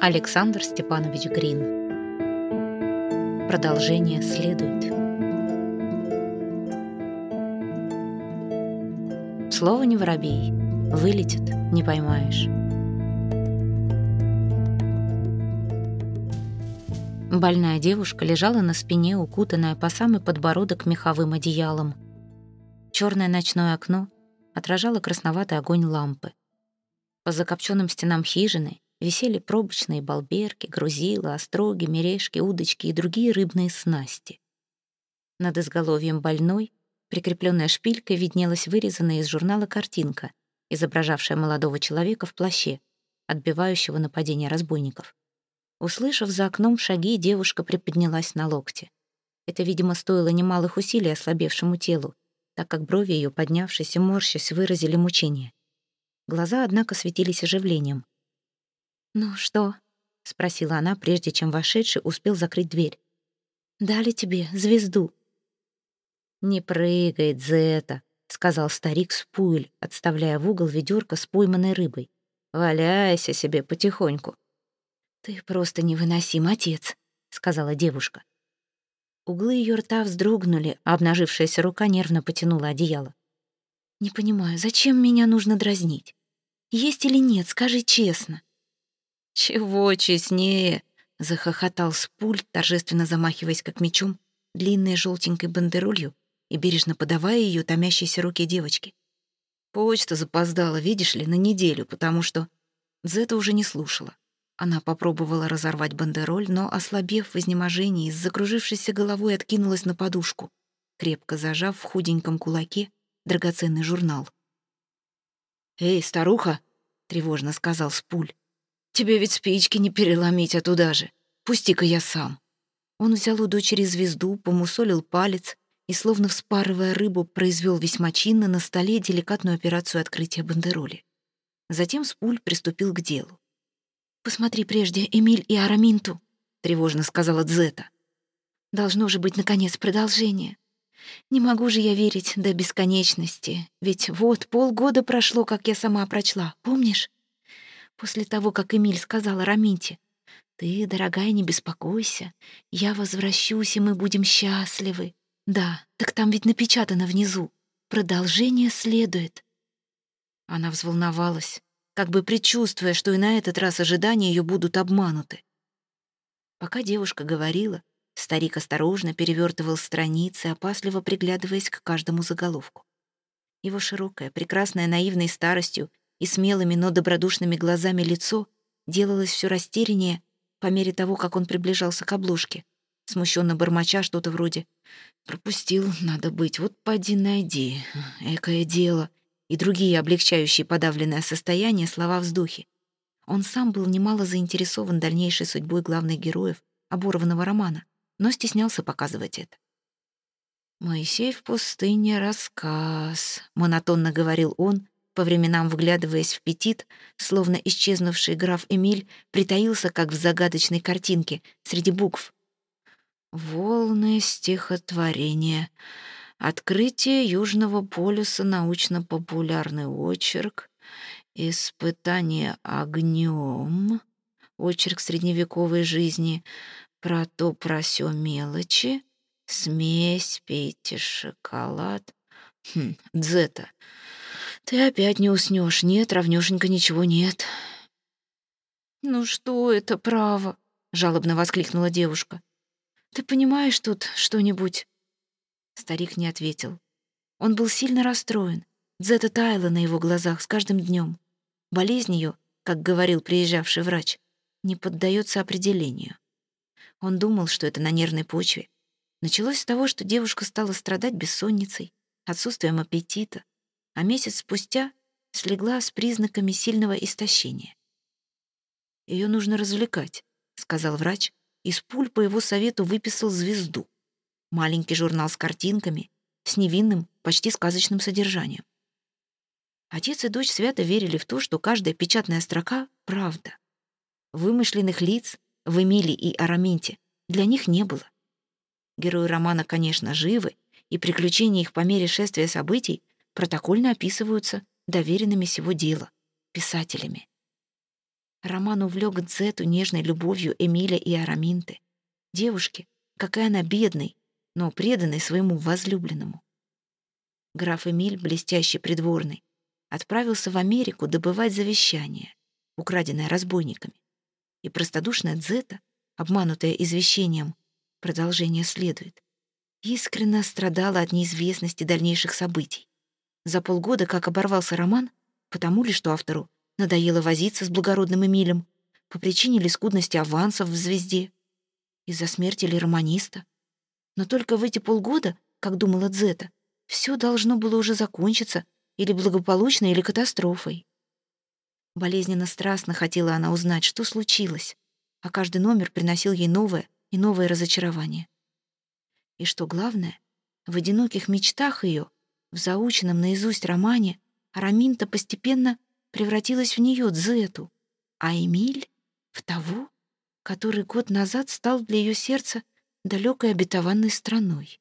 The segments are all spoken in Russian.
Александр Степанович Грин. Продолжение следует. Слово не воробей. Вылетит, не поймаешь. Больная девушка лежала на спине, укутанная по самый подбородок меховым одеялом. Черное ночное окно отражало красноватый огонь лампы. По закопченным стенам хижины висели пробочные балберки, грузила, остроги, мережки, удочки и другие рыбные снасти. Над изголовьем больной, прикрепленная шпилькой, виднелась вырезанная из журнала картинка, изображавшая молодого человека в плаще, отбивающего нападение разбойников. Услышав за окном шаги, девушка приподнялась на локте. Это, видимо, стоило немалых усилий ослабевшему телу, так как брови ее, поднявшись и морщась, выразили мучение. Глаза, однако, светились оживлением. «Ну что?» — спросила она, прежде чем вошедший успел закрыть дверь. «Дали тебе звезду». «Не прыгай, Дзета», — сказал старик Спуэль, отставляя в угол ведерко с пойманной рыбой. «Валяйся себе потихоньку». «Ты просто невыносим, отец», — сказала девушка. Углы ее рта вздрогнули, а обнажившаяся рука нервно потянула одеяло. «Не понимаю, зачем меня нужно дразнить? Есть или нет, скажи честно». «Чего честнее?» — захохотал Спуль, торжественно замахиваясь как мечом, длинной желтенькой бандеролью и бережно подавая ее томящейся руке девочки. Почта запоздала, видишь ли, на неделю, потому что... Зета уже не слушала. Она попробовала разорвать бандероль, но, ослабев в изнеможении, с закружившейся головой откинулась на подушку, крепко зажав в худеньком кулаке драгоценный журнал. «Эй, старуха!» — тревожно сказал Спуль. Тебе ведь спички не переломить, а туда же. Пусти-ка я сам». Он взял у дочери звезду, помусолил палец и, словно вспарывая рыбу, произвел весьма чинно на столе деликатную операцию открытия бандероли. Затем Спуль приступил к делу. «Посмотри прежде, Эмиль и Араминту», — тревожно сказала Дзета. «Должно же быть, наконец, продолжение. Не могу же я верить до бесконечности, ведь вот полгода прошло, как я сама прочла, помнишь? После того, как Эмиль сказал Раминте, «Ты, дорогая, не беспокойся, я возвращусь, и мы будем счастливы». Да, так там ведь напечатано внизу. Продолжение следует. Она взволновалась, как бы предчувствуя, что и на этот раз ожидания ее будут обмануты. Пока девушка говорила, старик осторожно перевертывал страницы, опасливо приглядываясь к каждому заголовку. Его широкое, прекрасное наивной старостью и смелыми, но добродушными глазами лицо делалось все растеряннее по мере того, как он приближался к обложке, смущенно бормоча что-то вроде «Пропустил, надо быть, вот поди найди, экое дело» и другие облегчающие подавленное состояние слова-вздохи. Он сам был немало заинтересован дальнейшей судьбой главных героев оборванного романа, но стеснялся показывать это. «Моисей в пустыне. Рассказ», — монотонно говорил он, по временам вглядываясь в петит, словно исчезнувший граф Эмиль притаился, как в загадочной картинке, среди букв. «Волны стихотворения. Открытие Южного полюса. Научно-популярный очерк. Испытание огнем. Очерк средневековой жизни. Про то, про сё мелочи. Смесь, пейте шоколад. Хм, дзета. Ты опять не уснешь. Нет, равнёшенько ничего нет. Ну что это, право? Жалобно воскликнула девушка. Ты понимаешь тут что-нибудь? Старик не ответил. Он был сильно расстроен. Дзета таяла на его глазах с каждым днем. Болезнь ее, как говорил приезжавший врач, не поддается определению. Он думал, что это на нервной почве. Началось с того, что девушка стала страдать бессонницей, отсутствием аппетита, а месяц спустя слегла с признаками сильного истощения. Ее нужно развлекать», — сказал врач, и Спуль по его совету выписал «Звезду» — маленький журнал с картинками, с невинным, почти сказочным содержанием. Отец и дочь свято верили в то, что каждая печатная строка — правда. Вымышленных лиц в Эмиле и Араменте для них не было. Герои романа, конечно, живы, и приключения их по мере шествия событий протокольно описываются доверенными сего дела, писателями. Роман увлек Дзету нежной любовью Эмиля и Араминты. Девушки, какая она бедной, но преданной своему возлюбленному. Граф Эмиль, блестящий придворный, отправился в Америку добывать завещание, украденное разбойниками. И простодушная Дзета, обманутая извещением, продолжение следует, искренне страдала от неизвестности дальнейших событий. За полгода, как оборвался роман, потому ли, что автору надоело возиться с благородным Эмилем, по причине ли скудности авансов в «Звезде», из-за смерти ли романиста. Но только в эти полгода, как думала Дзета, все должно было уже закончиться или благополучно, или катастрофой. Болезненно страстно хотела она узнать, что случилось, а каждый номер приносил ей новое и новое разочарование. И что главное, в одиноких мечтах ее, в заученном наизусть романе, Араминта постепенно превратилась в нее, Дзету, а Эмиль — в того, который год назад стал для ее сердца далекой обетованной страной.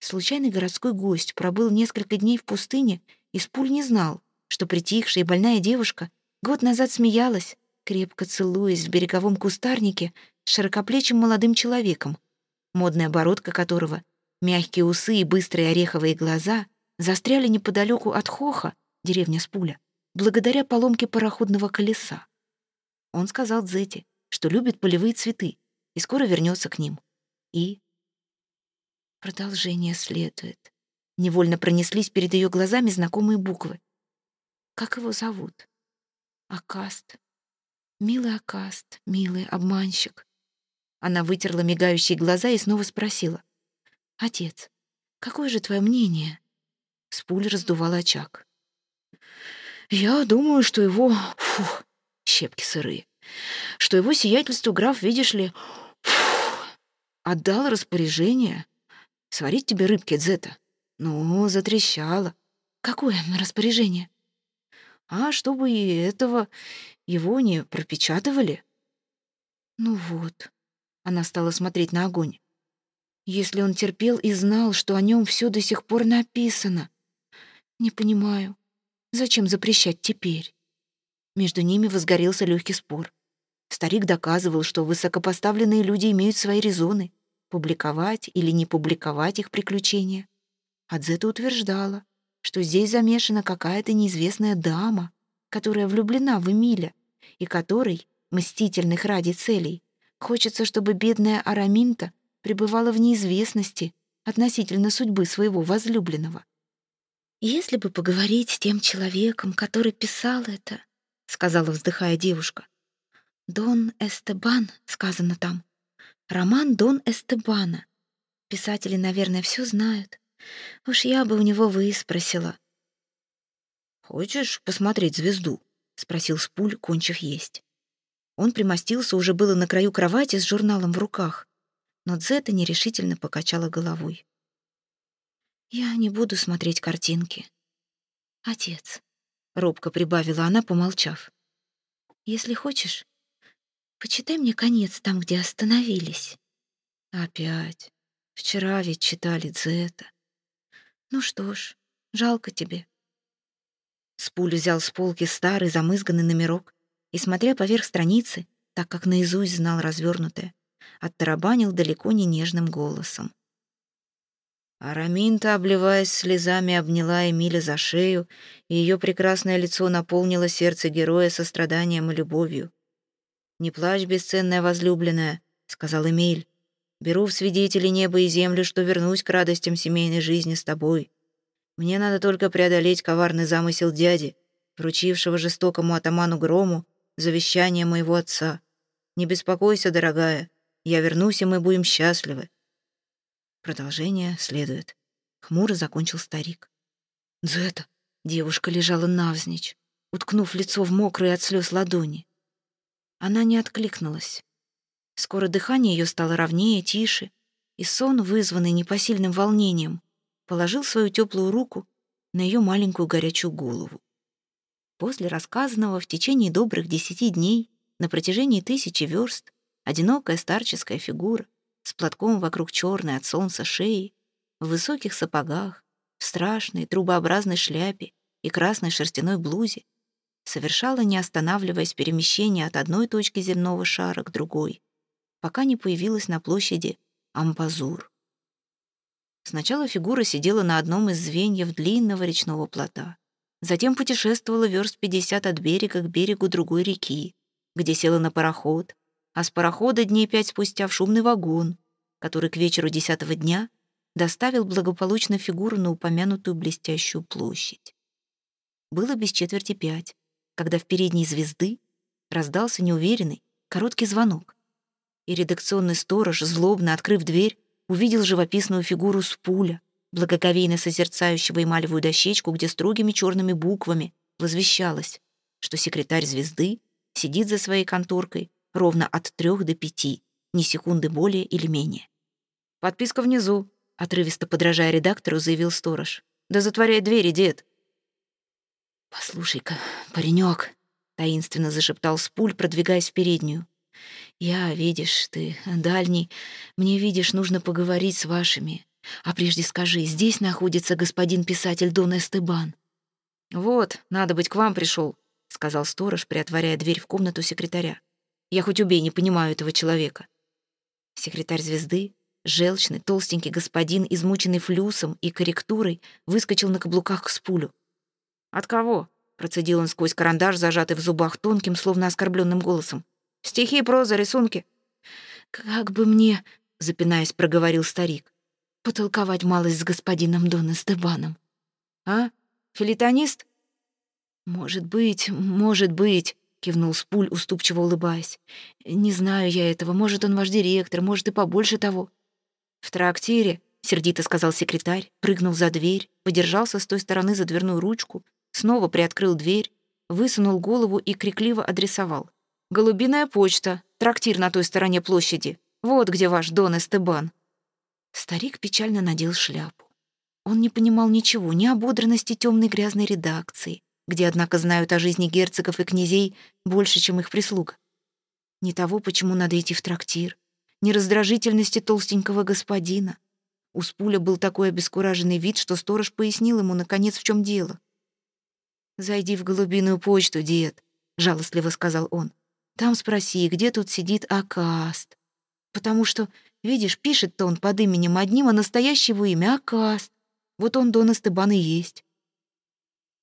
Случайный городской гость пробыл несколько дней в пустыне и с пуль не знал, что притихшая и больная девушка год назад смеялась, крепко целуясь в береговом кустарнике с широкоплечим молодым человеком, модная бородка которого, мягкие усы и быстрые ореховые глаза застряли неподалеку от Хоха, деревня Спуля, благодаря поломке пароходного колеса. Он сказал Дзете, что любит полевые цветы и скоро вернется к ним. И продолжение следует. Невольно пронеслись перед ее глазами знакомые буквы. Как его зовут? Акаст. Милый Акаст, милый обманщик. Она вытерла мигающие глаза и снова спросила. «Отец, какое же твое мнение?» Спуль раздувал очаг. «Я думаю, что его... Фух, щепки сырые. Что его сиятельство граф, видишь ли, отдал распоряжение сварить тебе рыбки, Дзета. Ну, затрещало. Какое распоряжение? А чтобы и этого его не пропечатывали? Ну вот. Она стала смотреть на огонь. Если он терпел и знал, что о нем все до сих пор написано. Не понимаю, зачем запрещать теперь? Между ними возгорелся легкий спор. Старик доказывал, что высокопоставленные люди имеют свои резоны — публиковать или не публиковать их приключения. Адзета утверждала, что здесь замешана какая-то неизвестная дама, которая влюблена в Эмиля и которой, мстительных ради целей, хочется, чтобы бедная Араминта пребывала в неизвестности относительно судьбы своего возлюбленного. «Если бы поговорить с тем человеком, который писал это», — сказала, вздыхая девушка. «Дон Эстебан», — сказано там. Роман Дон Эстебана. Писатели, наверное, все знают. Уж я бы у него выспросила. «Хочешь посмотреть звезду?» — спросил Спуль, кончив есть. Он примостился уже было на краю кровати с журналом в руках, но Дзета нерешительно покачала головой. «Я не буду смотреть картинки. Отец», — робко прибавила она, помолчав. «Если хочешь, почитай мне конец там, где остановились». «Опять. Вчера ведь читали Дзета». «Ну что ж, жалко тебе». Спуль взял с полки старый замызганный номерок и, смотря поверх страницы, так как наизусть знал развернутое, оттарабанил далеко не нежным голосом. Араминта, обливаясь слезами, обняла Эмиля за шею, и ее прекрасное лицо наполнило сердце героя состраданием и любовью. «Не плачь, бесценная возлюбленная», — сказал Эмиль. «Беру в свидетели небо и землю, что вернусь к радостям семейной жизни с тобой. Мне надо только преодолеть коварный замысел дяди, вручившего жестокому атаману Грому завещание моего отца. Не беспокойся, дорогая, я вернусь, и мы будем счастливы. Продолжение следует. Хмуро закончил старик. Дзета, девушка лежала навзничь, уткнув лицо в мокрые от слез ладони. Она не откликнулась. Скоро дыхание ее стало ровнее, тише, и сон, вызванный непосильным волнением, положил свою теплую руку на ее маленькую горячую голову. После рассказанного в течение добрых десяти дней на протяжении тысячи верст одинокая старческая фигура с платком вокруг черной от солнца шеи, в высоких сапогах, в страшной трубообразной шляпе и красной шерстяной блузе совершала, не останавливаясь, перемещение от одной точки земного шара к другой, пока не появилась на площади Ампазур. Сначала фигура сидела на одном из звеньев длинного речного плота. Затем путешествовала верст 50 от берега к берегу другой реки, где села на пароход, а с парохода дней пять спустя в шумный вагон, который к вечеру десятого дня доставил благополучно фигуру на упомянутую блестящую площадь. Было без четверти пять, когда в передней звезды раздался неуверенный, короткий звонок. И редакционный сторож, злобно открыв дверь, увидел живописную фигуру с пуля, благоговейно созерцающего эмалевую дощечку, где строгими черными буквами возвещалось, что секретарь звезды сидит за своей конторкой ровно от трех до пяти, ни секунды более или менее. «Подписка внизу», — отрывисто подражая редактору, заявил сторож. «Да затворяй двери, дед». «Послушай-ка, паренек», — таинственно зашептал Спуль, продвигаясь в переднюю. «Я, видишь, ты дальний. Мне, видишь, нужно поговорить с вашими. А прежде скажи, здесь находится господин писатель Дон Эстебан?» «Вот, надо быть, к вам пришел», — сказал сторож, приотворяя дверь в комнату секретаря. «Я хоть убей, не понимаю этого человека». Секретарь «Звезды», желчный, толстенький господин, измученный флюсом и корректурой, выскочил на каблуках к спулю. «От кого?» — процедил он сквозь карандаш, зажатый в зубах тонким, словно оскорбленным голосом. «Стихи, проза, рисунки». «Как бы мне...» — запинаясь, проговорил старик. «Потолковать малость с господином Дон Эстебаном». «А? Филитонист?» «Может быть, может быть», — кивнул Спуль, уступчиво улыбаясь. «Не знаю я этого. Может, он ваш директор, может, и побольше того». «В трактире», — сердито сказал секретарь, прыгнул за дверь, подержался с той стороны за дверную ручку, снова приоткрыл дверь, высунул голову и крикливо адресовал. «Голубиная почта, трактир на той стороне площади. Вот где ваш Дон Эстебан». Старик печально надел шляпу. Он не понимал ничего, ни ободранности темной грязной редакции, где, однако, знают о жизни герцогов и князей больше, чем их прислуга. Ни того, почему надо идти в трактир, ни раздражительности толстенького господина. У Спуля был такой обескураженный вид, что сторож пояснил ему, наконец, в чем дело. «Зайди в голубиную почту, дед», — жалостливо сказал он. «Там спроси, где тут сидит Акаст. Потому что, видишь, пишет-то он под именем одним, а настоящего имя Акаст. Вот он Дон Эстебан и есть».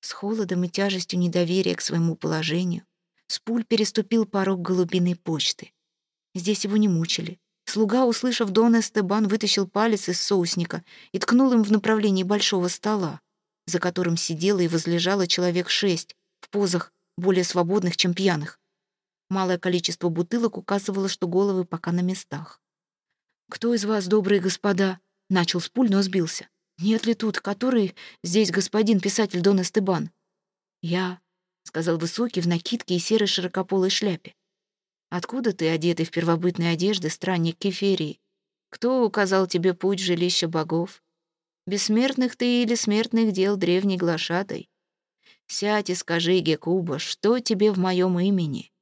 С холодом и тяжестью недоверия к своему положению Спуль переступил порог голубиной почты. Здесь его не мучили. Слуга, услышав Дон Эстебан, вытащил палец из соусника и ткнул им в направлении большого стола за которым сидело и возлежало человек шесть, в позах более свободных, чем пьяных. Малое количество бутылок указывало, что головы пока на местах. «Кто из вас, добрые господа?» — начал с пуль, но сбился. «Нет ли тут, который здесь господин писатель Дон Эстебан?» «Я», — сказал высокий в накидке и серой широкополой шляпе. «Откуда ты, одетый в первобытные одежды, странник Кеферии? Кто указал тебе путь в жилище богов? Бессмертных ты или смертных дел древний глашатай. Сядь и скажи, Гекуба, что тебе в моем имени?»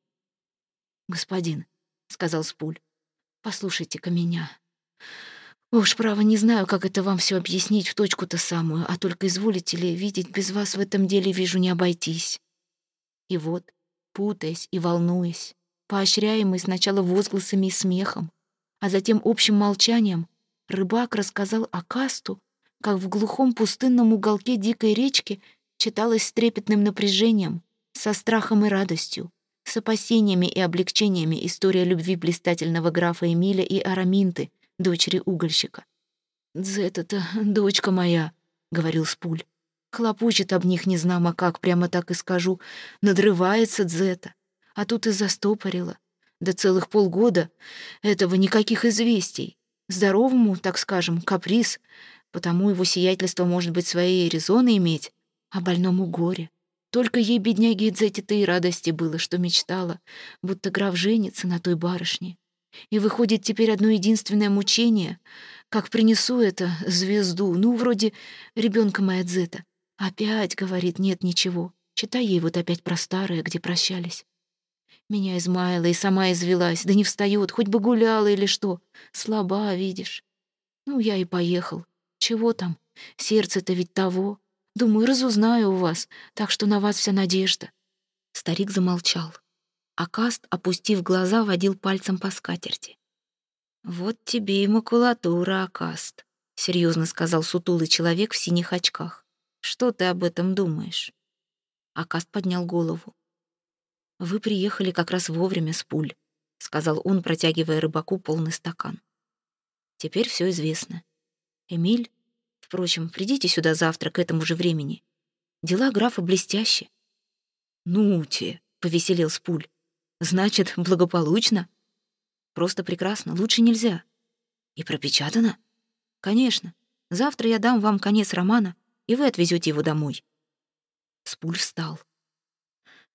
«Господин», — сказал Спуль, — «послушайте-ка меня. Уж, право, не знаю, как это вам все объяснить в точку-то самую, а только изволите ли видеть, без вас в этом деле, вижу, не обойтись». И вот, путаясь и волнуясь, поощряемый сначала возгласами и смехом, а затем общим молчанием, рыбак рассказал о касту, как в глухом пустынном уголке дикой речки читалось с трепетным напряжением, со страхом и радостью, с опасениями и облегчениями история любви блистательного графа Эмиля и Араминты, дочери угольщика. «Дзета-то дочка моя», — говорил Спуль. Хлопочет об них незнамо как, прямо так и скажу. Надрывается Дзета. А тут и застопорила. Да целых полгода этого никаких известий. Здоровому, так скажем, каприз, потому его сиятельство может быть свои резоны иметь, а больному горе. Только ей, бедняге Идзете-то и радости было, что мечтала, будто граф женится на той барышне. И выходит теперь одно единственное мучение, как принесу это звезду, ну, вроде ребенка моя Дзета. Опять, говорит, нет ничего. Читай ей вот опять про старое, где прощались. Меня измаяла и сама извелась, да не встает, хоть бы гуляла или что. Слаба, видишь. Ну, я и поехал. Чего там? Сердце-то ведь того. Думаю, разузнаю у вас, так что на вас вся надежда. Старик замолчал. Акаст, опустив глаза, водил пальцем по скатерти. «Вот тебе и макулатура, Акаст», — серьезно сказал сутулый человек в синих очках. «Что ты об этом думаешь?» Акаст поднял голову. «Вы приехали как раз вовремя с пуль», — сказал он, протягивая рыбаку полный стакан. «Теперь все известно. Эмиль, впрочем, придите сюда завтра к этому же времени. Дела графа блестящие». «Ну те», — повеселел Спуль. «Значит, благополучно?» «Просто прекрасно, лучше нельзя». «И пропечатано?» «Конечно. Завтра я дам вам конец романа, и вы отвезете его домой». Спуль встал.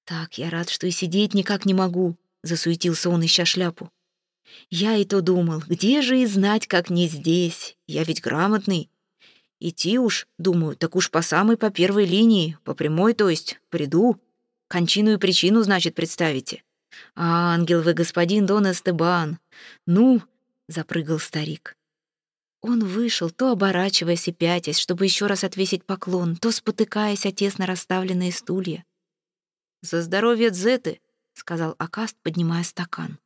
«Так, я рад, что и сидеть никак не могу», — засуетился он, ища шляпу. «Я и то думал, где же и знать, как не здесь? Я ведь грамотный. Идти уж, думаю, так уж по самой по первой линии, по прямой, то есть, приду. Кончину и причину, значит, представите. А, ангел вы, господин Дон Эстебан. Ну, — запрыгал старик. Он вышел, то оборачиваясь и пятясь, чтобы еще раз отвесить поклон, то спотыкаясь о тесно расставленные стулья. «За здоровье Дзеты!» — сказал Акаст, поднимая стакан.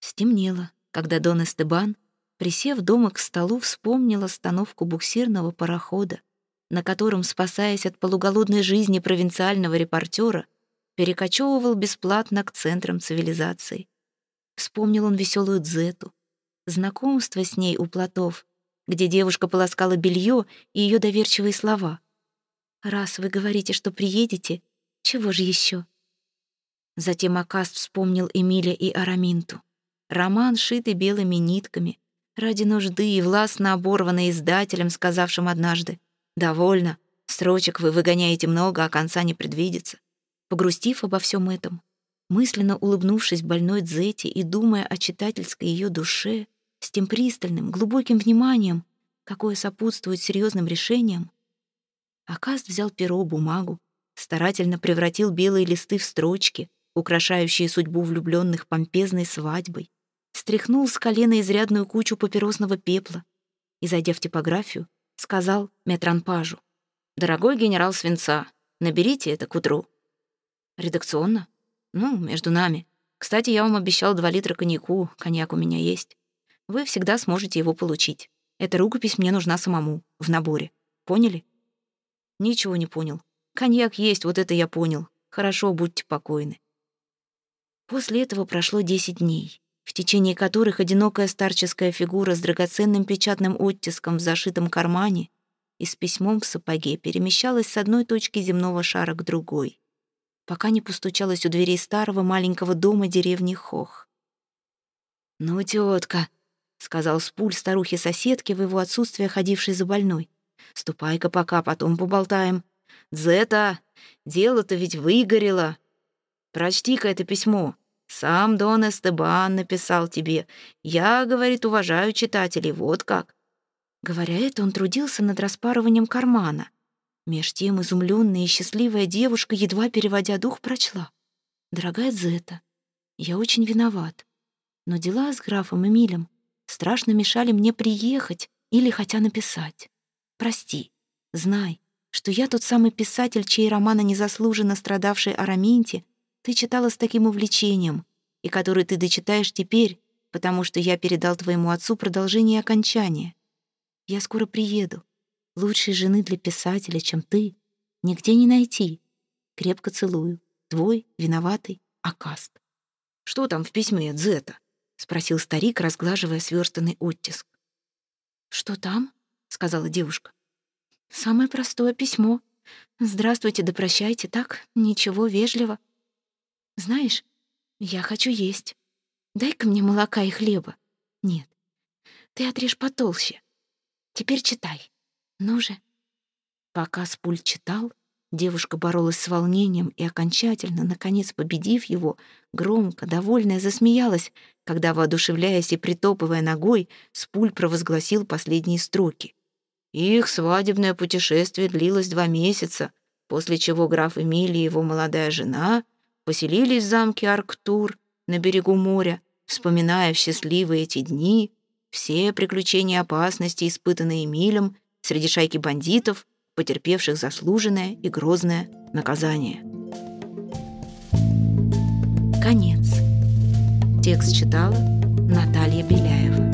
Стемнело, когда Дон Эстебан, присев дома к столу, вспомнил остановку буксирного парохода, на котором, спасаясь от полуголодной жизни провинциального репортера, перекочевывал бесплатно к центрам цивилизации. Вспомнил он веселую Дзету, знакомство с ней у плотов, где девушка полоскала белье и ее доверчивые слова. «Раз вы говорите, что приедете, чего же еще? Затем Акаст вспомнил Эмиля и Араминту. Роман, шитый белыми нитками, ради нужды и властно оборванный издателем, сказавшим однажды «Довольно, строчек вы выгоняете много, а конца не предвидится». Погрустив обо всем этом, мысленно улыбнувшись больной Дзете и думая о читательской ее душе, с тем пристальным, глубоким вниманием, какое сопутствует серьезным решениям, Акаст взял перо, бумагу, старательно превратил белые листы в строчки, украшающие судьбу влюбленных помпезной свадьбой, стряхнул с колена изрядную кучу папиросного пепла и, зайдя в типографию, сказал метранпажу. «Дорогой генерал Свинца, наберите это к утру». «Редакционно? Ну, между нами. Кстати, я вам обещал два литра коньяку, коньяк у меня есть. Вы всегда сможете его получить. Эта рукопись мне нужна самому, в наборе. Поняли?» «Ничего не понял. Коньяк есть, вот это я понял. Хорошо, будьте покойны». После этого прошло десять дней, в течение которых одинокая старческая фигура с драгоценным печатным оттиском в зашитом кармане и с письмом в сапоге перемещалась с одной точки земного шара к другой, пока не постучалась у дверей старого маленького дома деревни Хох. «Ну, тетка», — сказал Спуль старухе-соседке в его отсутствие ходившей за больной, «ступай-ка пока, потом поболтаем. Зета, дело-то ведь выгорело. Прочти-ка это письмо. Сам Дон Эстебан написал тебе. Я, говорит, уважаю читателей, вот как». Говоря это, он трудился над распарыванием кармана. Меж тем изумленная и счастливая девушка, едва переводя дух, прочла. «Дорогая Зета, я очень виноват. Но дела с графом Эмилем страшно мешали мне приехать или хотя написать. Прости, знай, что я тот самый писатель, чей роман о незаслуженно страдавшей Араминте ты читала с таким увлечением, и который ты дочитаешь теперь, потому что я передал твоему отцу продолжение и окончание. Я скоро приеду. Лучшей жены для писателя, чем ты, нигде не найти. Крепко целую. Твой, виноватый, Акаст. «Что там в письме, Дзета?» — спросил старик, разглаживая сверстанный оттиск. «Что там?» — сказала девушка. «Самое простое письмо. Здравствуйте, да прощайте, так? Ничего, вежливо. Знаешь, я хочу есть. Дай-ка мне молока и хлеба. Нет, ты отрежь потолще. Теперь читай. Ну же». Пока Спуль читал, девушка боролась с волнением и окончательно, наконец победив его, громко, довольная, засмеялась, когда, воодушевляясь и притопывая ногой, Спуль провозгласил последние строки. Их свадебное путешествие длилось два месяца, после чего граф Эмили его молодая жена поселились в замке Арктур на берегу моря, вспоминая в счастливые эти дни все приключения опасности, испытанные Эмилем среди шайки бандитов, потерпевших заслуженное и грозное наказание. Конец. Текст читала Наталья Беляева.